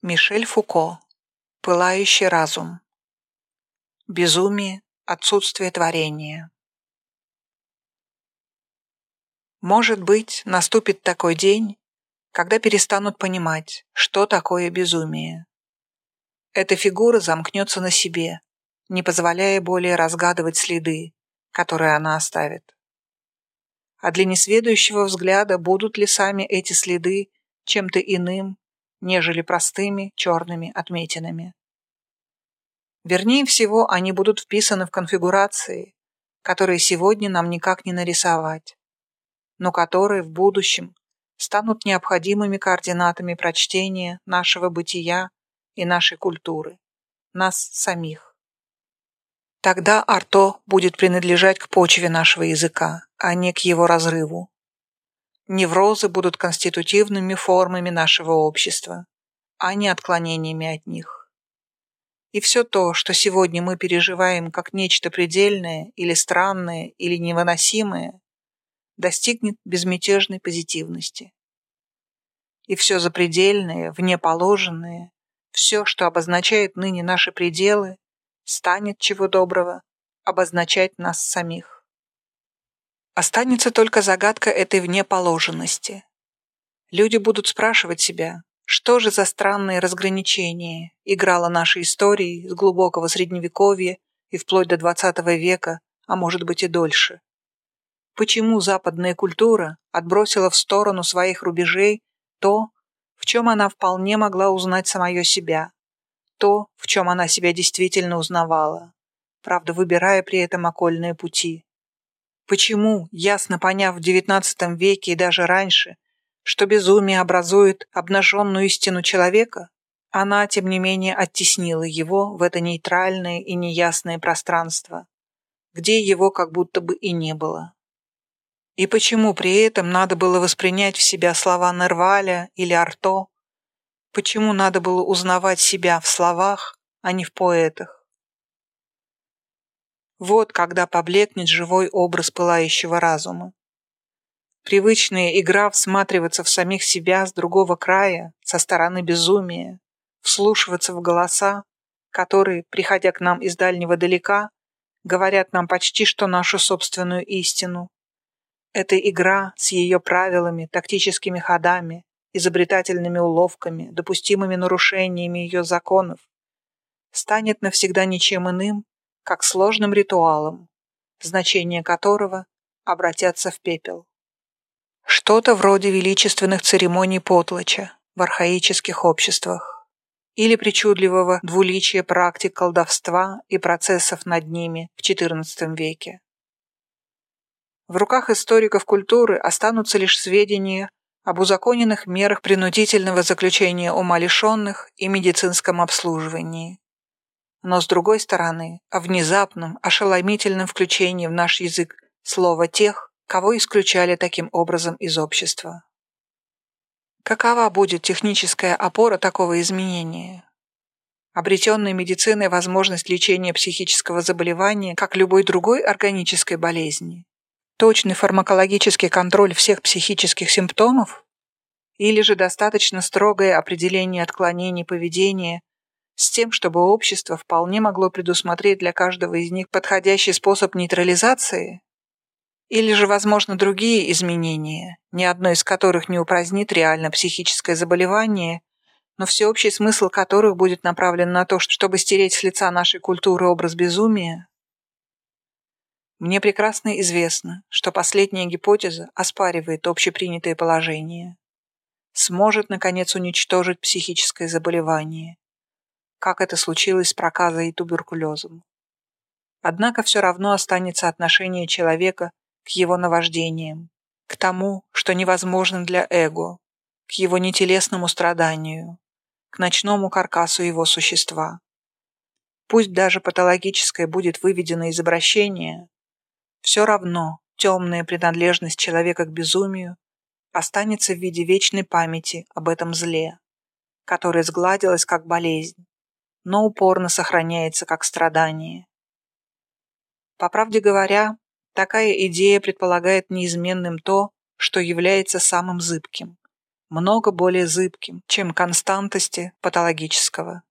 Мишель Фуко. Пылающий разум. Безумие, отсутствие творения. Может быть, наступит такой день, когда перестанут понимать, что такое безумие. Эта фигура замкнется на себе, не позволяя более разгадывать следы, которые она оставит. А для несведущего взгляда будут ли сами эти следы чем-то иным, нежели простыми черными отметинами. Вернее всего, они будут вписаны в конфигурации, которые сегодня нам никак не нарисовать, но которые в будущем станут необходимыми координатами прочтения нашего бытия и нашей культуры, нас самих. Тогда арто будет принадлежать к почве нашего языка, а не к его разрыву. Неврозы будут конститутивными формами нашего общества, а не отклонениями от них. И все то, что сегодня мы переживаем как нечто предельное или странное или невыносимое, достигнет безмятежной позитивности. И все запредельное, внеположенное, все, что обозначает ныне наши пределы, станет, чего доброго, обозначать нас самих. Останется только загадка этой внеположенности. Люди будут спрашивать себя, что же за странное разграничение играло нашей историей с глубокого средневековья и вплоть до XX века, а может быть и дольше. Почему западная культура отбросила в сторону своих рубежей то, в чем она вполне могла узнать самое себя, то, в чем она себя действительно узнавала, правда, выбирая при этом окольные пути. Почему, ясно поняв в XIX веке и даже раньше, что безумие образует обнаженную истину человека, она, тем не менее, оттеснила его в это нейтральное и неясное пространство, где его как будто бы и не было. И почему при этом надо было воспринять в себя слова Нерваля или Арто? Почему надо было узнавать себя в словах, а не в поэтах? Вот когда поблекнет живой образ пылающего разума. Привычная игра всматриваться в самих себя с другого края, со стороны безумия, вслушиваться в голоса, которые, приходя к нам из дальнего далека, говорят нам почти что нашу собственную истину. Эта игра с ее правилами, тактическими ходами, изобретательными уловками, допустимыми нарушениями ее законов, станет навсегда ничем иным, как сложным ритуалом, значение которого обратятся в пепел. Что-то вроде величественных церемоний потлача в архаических обществах или причудливого двуличия практик колдовства и процессов над ними в XIV веке. В руках историков культуры останутся лишь сведения об узаконенных мерах принудительного заключения умалишенных и медицинском обслуживании, но, с другой стороны, о внезапном, ошеломительном включении в наш язык слова тех, кого исключали таким образом из общества. Какова будет техническая опора такого изменения? Обретенная медициной возможность лечения психического заболевания, как любой другой органической болезни? Точный фармакологический контроль всех психических симптомов? Или же достаточно строгое определение отклонений поведения с тем, чтобы общество вполне могло предусмотреть для каждого из них подходящий способ нейтрализации? Или же, возможно, другие изменения, ни одно из которых не упразднит реально психическое заболевание, но всеобщий смысл которых будет направлен на то, чтобы стереть с лица нашей культуры образ безумия? Мне прекрасно известно, что последняя гипотеза оспаривает общепринятое положение. Сможет, наконец, уничтожить психическое заболевание как это случилось с проказой и туберкулезом. Однако все равно останется отношение человека к его наваждениям, к тому, что невозможно для эго, к его нетелесному страданию, к ночному каркасу его существа. Пусть даже патологическое будет выведено из обращения, все равно темная принадлежность человека к безумию останется в виде вечной памяти об этом зле, которое сгладилось как болезнь, но упорно сохраняется как страдание. По правде говоря, такая идея предполагает неизменным то, что является самым зыбким, много более зыбким, чем константости патологического.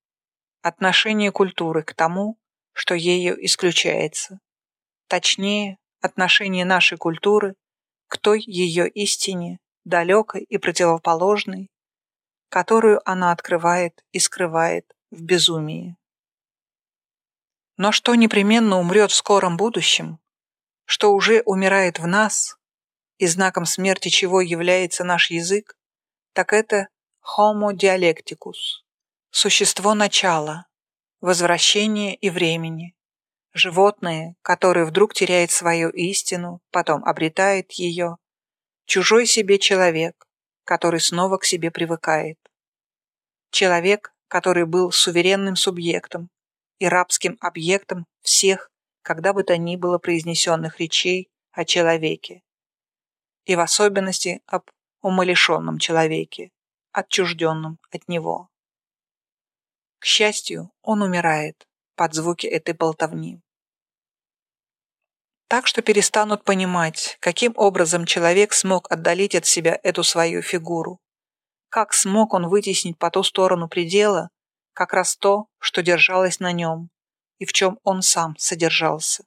Отношение культуры к тому, что ею исключается. Точнее, отношение нашей культуры к той ее истине, далекой и противоположной, которую она открывает и скрывает в безумии. Но что непременно умрет в скором будущем, что уже умирает в нас, и знаком смерти чего является наш язык, так это homo dialecticus, существо начала, возвращения и времени, животное, которое вдруг теряет свою истину, потом обретает ее, чужой себе человек, который снова к себе привыкает. Человек, который был суверенным субъектом, и рабским объектом всех, когда бы то ни было произнесенных речей о человеке, и в особенности об умалишенном человеке, отчужденном от него. К счастью, он умирает под звуки этой болтовни. Так что перестанут понимать, каким образом человек смог отдалить от себя эту свою фигуру, как смог он вытеснить по ту сторону предела как раз то, что держалось на нем и в чем он сам содержался.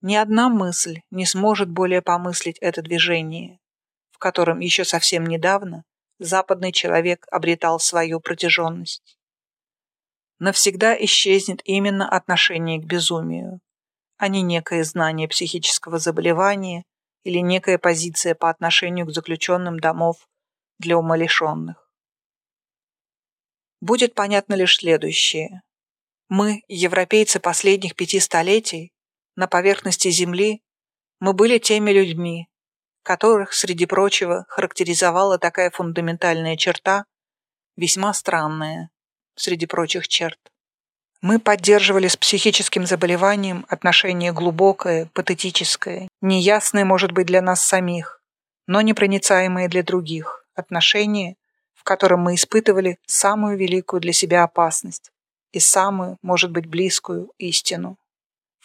Ни одна мысль не сможет более помыслить это движение, в котором еще совсем недавно западный человек обретал свою протяженность. Навсегда исчезнет именно отношение к безумию, а не некое знание психического заболевания или некая позиция по отношению к заключенным домов для умалишенных будет понятно лишь следующее. Мы, европейцы последних пяти столетий, на поверхности Земли, мы были теми людьми, которых, среди прочего, характеризовала такая фундаментальная черта, весьма странная, среди прочих черт. Мы поддерживали с психическим заболеванием отношение глубокое, патетическое, неясное, может быть, для нас самих, но непроницаемое для других, отношение, котором мы испытывали самую великую для себя опасность и самую, может быть, близкую истину.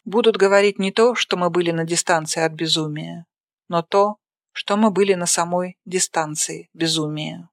Будут говорить не то, что мы были на дистанции от безумия, но то, что мы были на самой дистанции безумия.